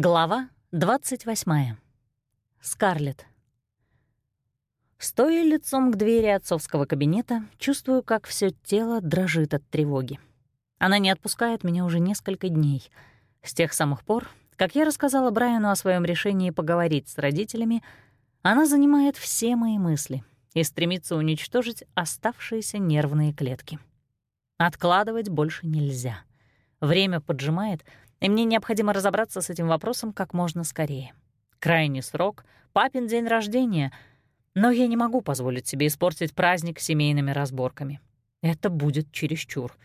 Глава 28. Скарлетт. Стоя лицом к двери отцовского кабинета, чувствую, как все тело дрожит от тревоги. Она не отпускает меня уже несколько дней. С тех самых пор, как я рассказала Брайану о своем решении поговорить с родителями, она занимает все мои мысли и стремится уничтожить оставшиеся нервные клетки. Откладывать больше нельзя. Время поджимает — и мне необходимо разобраться с этим вопросом как можно скорее. Крайний срок — папин день рождения, но я не могу позволить себе испортить праздник семейными разборками. Это будет чересчур.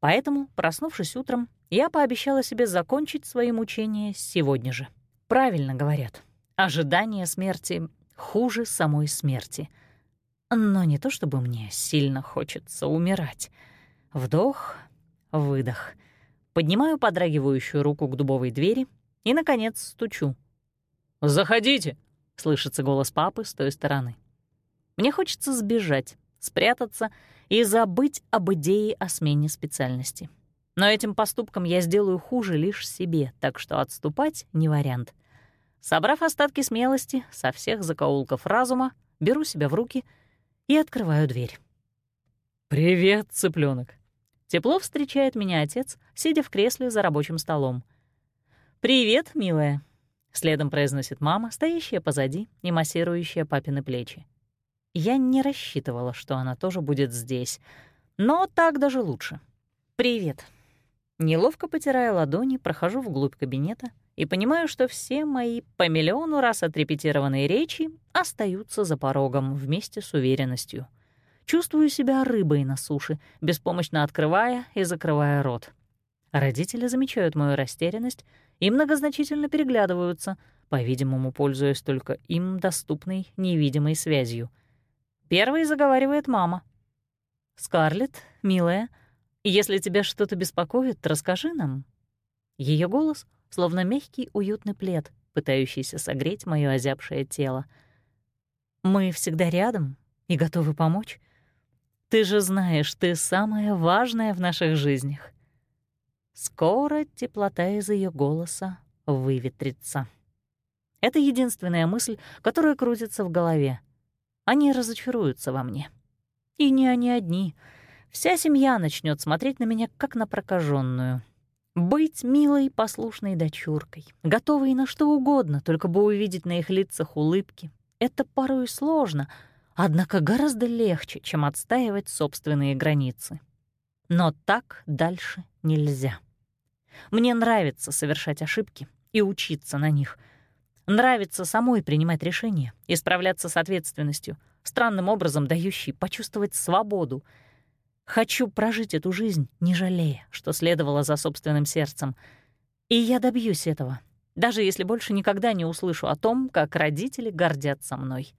Поэтому, проснувшись утром, я пообещала себе закончить свои мучения сегодня же. Правильно говорят. Ожидание смерти хуже самой смерти. Но не то чтобы мне сильно хочется умирать. Вдох, выдох — Поднимаю подрагивающую руку к дубовой двери и, наконец, стучу. «Заходите!» — слышится голос папы с той стороны. Мне хочется сбежать, спрятаться и забыть об идее о смене специальности. Но этим поступком я сделаю хуже лишь себе, так что отступать не вариант. Собрав остатки смелости со всех закоулков разума, беру себя в руки и открываю дверь. «Привет, цыпленок, Тепло встречает меня отец, сидя в кресле за рабочим столом. «Привет, милая», — следом произносит мама, стоящая позади и массирующая папины плечи. Я не рассчитывала, что она тоже будет здесь, но так даже лучше. «Привет». Неловко потирая ладони, прохожу вглубь кабинета и понимаю, что все мои по миллиону раз отрепетированные речи остаются за порогом вместе с уверенностью — Чувствую себя рыбой на суше, беспомощно открывая и закрывая рот. Родители замечают мою растерянность и многозначительно переглядываются, по-видимому, пользуясь только им доступной невидимой связью. Первой заговаривает мама. «Скарлетт, милая, если тебя что-то беспокоит, расскажи нам». Ее голос словно мягкий уютный плед, пытающийся согреть моё озябшее тело. «Мы всегда рядом и готовы помочь. Ты же знаешь, ты самая важная в наших жизнях. Скоро теплота из ее голоса выветрится. Это единственная мысль, которая крутится в голове. Они разочаруются во мне. И не они одни. Вся семья начнет смотреть на меня как на прокаженную. Быть милой, послушной дочуркой, готовой на что угодно, только бы увидеть на их лицах улыбки. Это порой сложно — однако гораздо легче, чем отстаивать собственные границы. Но так дальше нельзя. Мне нравится совершать ошибки и учиться на них. Нравится самой принимать решения и справляться с ответственностью, странным образом дающей почувствовать свободу. Хочу прожить эту жизнь, не жалея, что следовало за собственным сердцем. И я добьюсь этого, даже если больше никогда не услышу о том, как родители гордятся мной.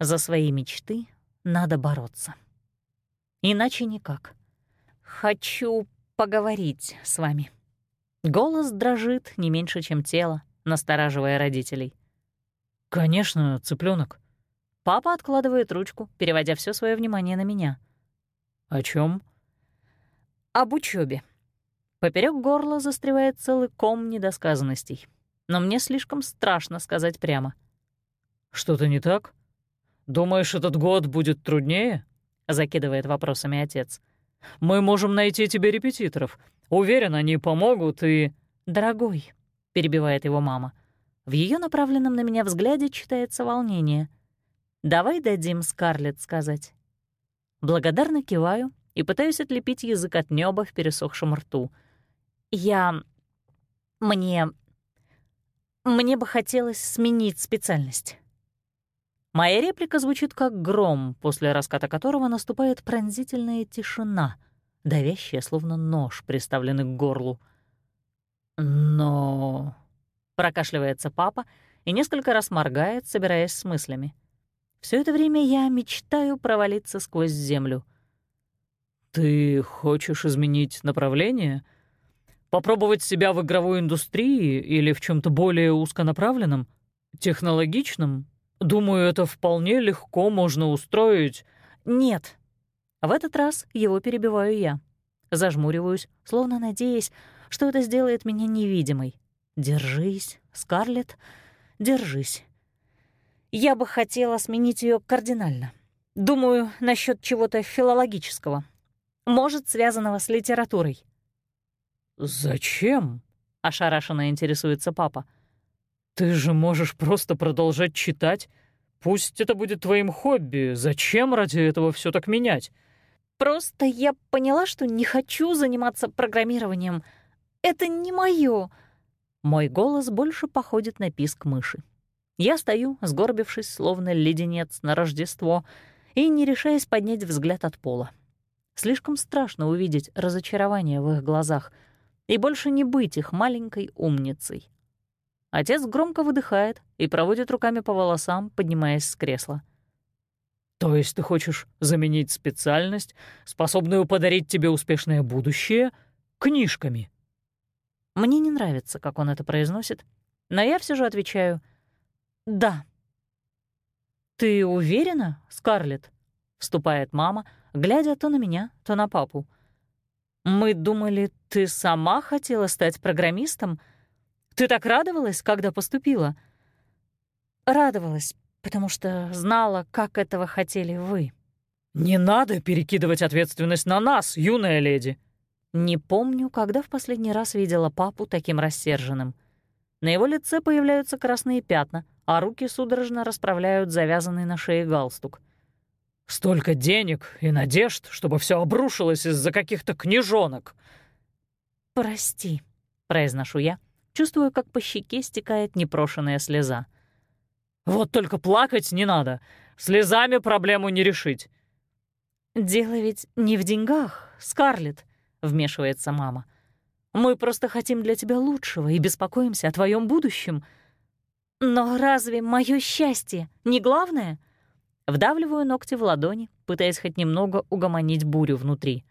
За свои мечты надо бороться. Иначе никак. Хочу поговорить с вами. Голос дрожит не меньше, чем тело, настораживая родителей. «Конечно, цыпленок. Папа откладывает ручку, переводя все свое внимание на меня. «О чем? «Об учебе. Поперек горла застревает целый ком недосказанностей. Но мне слишком страшно сказать прямо. «Что-то не так?» «Думаешь, этот год будет труднее?» — закидывает вопросами отец. «Мы можем найти тебе репетиторов. Уверен, они помогут и...» «Дорогой», — перебивает его мама. В ее направленном на меня взгляде читается волнение. «Давай дадим Скарлетт сказать». Благодарно киваю и пытаюсь отлепить язык от неба в пересохшем рту. «Я... мне... мне бы хотелось сменить специальность». Моя реплика звучит как гром, после раската которого наступает пронзительная тишина, давящая, словно нож, приставленный к горлу. «Но...» — прокашливается папа и несколько раз моргает, собираясь с мыслями. Все это время я мечтаю провалиться сквозь землю. «Ты хочешь изменить направление? Попробовать себя в игровой индустрии или в чем то более узконаправленном, технологичном, Думаю, это вполне легко можно устроить. Нет. В этот раз его перебиваю я. Зажмуриваюсь, словно надеясь, что это сделает меня невидимой. Держись, Скарлетт, держись. Я бы хотела сменить ее кардинально. Думаю, насчет чего-то филологического. Может, связанного с литературой. «Зачем?» — ошарашенно интересуется папа. «Ты же можешь просто продолжать читать. Пусть это будет твоим хобби. Зачем ради этого все так менять?» «Просто я поняла, что не хочу заниматься программированием. Это не моё». Мой голос больше походит на писк мыши. Я стою, сгорбившись, словно леденец на Рождество, и не решаясь поднять взгляд от пола. Слишком страшно увидеть разочарование в их глазах — и больше не быть их маленькой умницей. Отец громко выдыхает и проводит руками по волосам, поднимаясь с кресла. «То есть ты хочешь заменить специальность, способную подарить тебе успешное будущее, книжками?» Мне не нравится, как он это произносит, но я все же отвечаю «да». «Ты уверена, Скарлетт?» — вступает мама, глядя то на меня, то на папу. «Мы думали, ты сама хотела стать программистом? Ты так радовалась, когда поступила?» «Радовалась, потому что знала, как этого хотели вы». «Не надо перекидывать ответственность на нас, юная леди!» Не помню, когда в последний раз видела папу таким рассерженным. На его лице появляются красные пятна, а руки судорожно расправляют завязанный на шее галстук — Столько денег и надежд, чтобы все обрушилось из-за каких-то книжонок. «Прости», — произношу я, чувствую, как по щеке стекает непрошенная слеза. «Вот только плакать не надо. Слезами проблему не решить». «Дело ведь не в деньгах, Скарлетт», — вмешивается мама. «Мы просто хотим для тебя лучшего и беспокоимся о твоем будущем. Но разве мое счастье не главное?» Вдавливаю ногти в ладони, пытаясь хоть немного угомонить бурю внутри.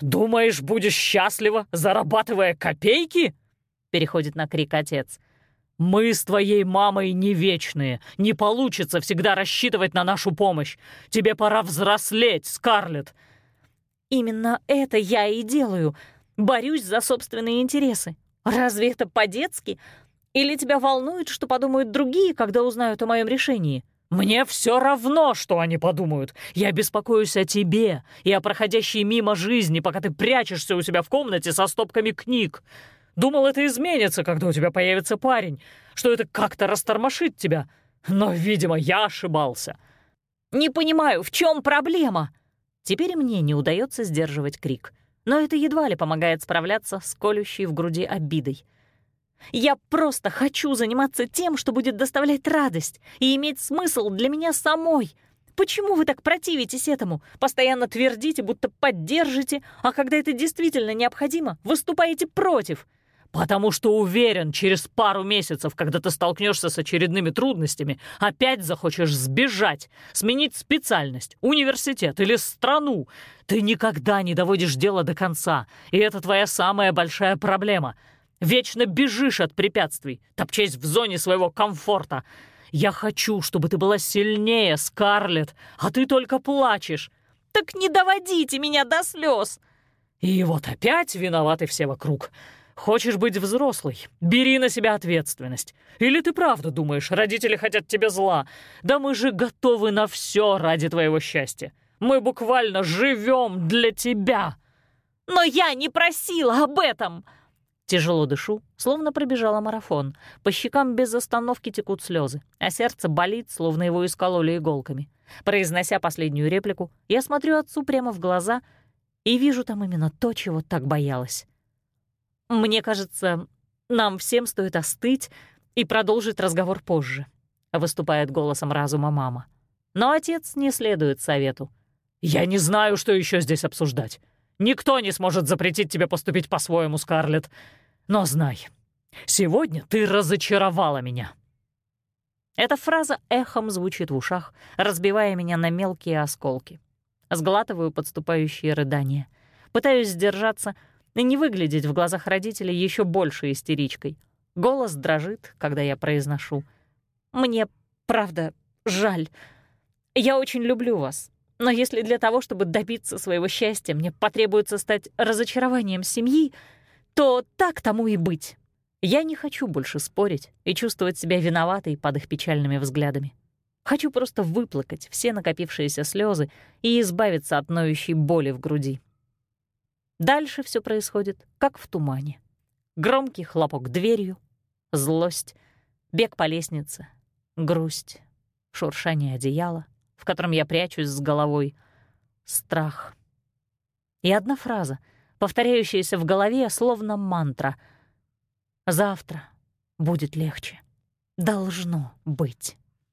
«Думаешь, будешь счастлива, зарабатывая копейки?» — переходит на крик отец. «Мы с твоей мамой не вечные. Не получится всегда рассчитывать на нашу помощь. Тебе пора взрослеть, Скарлетт!» «Именно это я и делаю. Борюсь за собственные интересы. Разве это по-детски? Или тебя волнует, что подумают другие, когда узнают о моем решении?» «Мне все равно, что они подумают. Я беспокоюсь о тебе и о проходящей мимо жизни, пока ты прячешься у себя в комнате со стопками книг. Думал, это изменится, когда у тебя появится парень, что это как-то растормошит тебя. Но, видимо, я ошибался». «Не понимаю, в чем проблема?» Теперь мне не удается сдерживать крик, но это едва ли помогает справляться с колющей в груди обидой. Я просто хочу заниматься тем, что будет доставлять радость и иметь смысл для меня самой. Почему вы так противитесь этому? Постоянно твердите, будто поддержите, а когда это действительно необходимо, выступаете против. Потому что уверен, через пару месяцев, когда ты столкнешься с очередными трудностями, опять захочешь сбежать, сменить специальность, университет или страну. Ты никогда не доводишь дело до конца, и это твоя самая большая проблема — Вечно бежишь от препятствий, топчась в зоне своего комфорта. Я хочу, чтобы ты была сильнее, Скарлетт, а ты только плачешь. Так не доводите меня до слез. И вот опять виноваты все вокруг. Хочешь быть взрослой? Бери на себя ответственность. Или ты правда думаешь, родители хотят тебе зла? Да мы же готовы на все ради твоего счастья. Мы буквально живем для тебя. Но я не просила об этом. Тяжело дышу, словно пробежала марафон. По щекам без остановки текут слезы, а сердце болит, словно его искололи иголками. Произнося последнюю реплику, я смотрю отцу прямо в глаза и вижу там именно то, чего так боялась. Мне кажется, нам всем стоит остыть и продолжить разговор позже, выступает голосом разума мама. Но отец не следует совету. «Я не знаю, что еще здесь обсуждать. Никто не сможет запретить тебе поступить по-своему, Скарлетт. Но знай, сегодня ты разочаровала меня». Эта фраза эхом звучит в ушах, разбивая меня на мелкие осколки. Сглатываю подступающие рыдания. Пытаюсь сдержаться и не выглядеть в глазах родителей еще больше истеричкой. Голос дрожит, когда я произношу. «Мне, правда, жаль. Я очень люблю вас. Но если для того, чтобы добиться своего счастья, мне потребуется стать разочарованием семьи, то так тому и быть. Я не хочу больше спорить и чувствовать себя виноватой под их печальными взглядами. Хочу просто выплакать все накопившиеся слезы и избавиться от ноющей боли в груди. Дальше все происходит, как в тумане. Громкий хлопок дверью, злость, бег по лестнице, грусть, шуршание одеяла, в котором я прячусь с головой, страх. И одна фраза, повторяющаяся в голове, словно мантра — Завтра будет легче. Должно быть.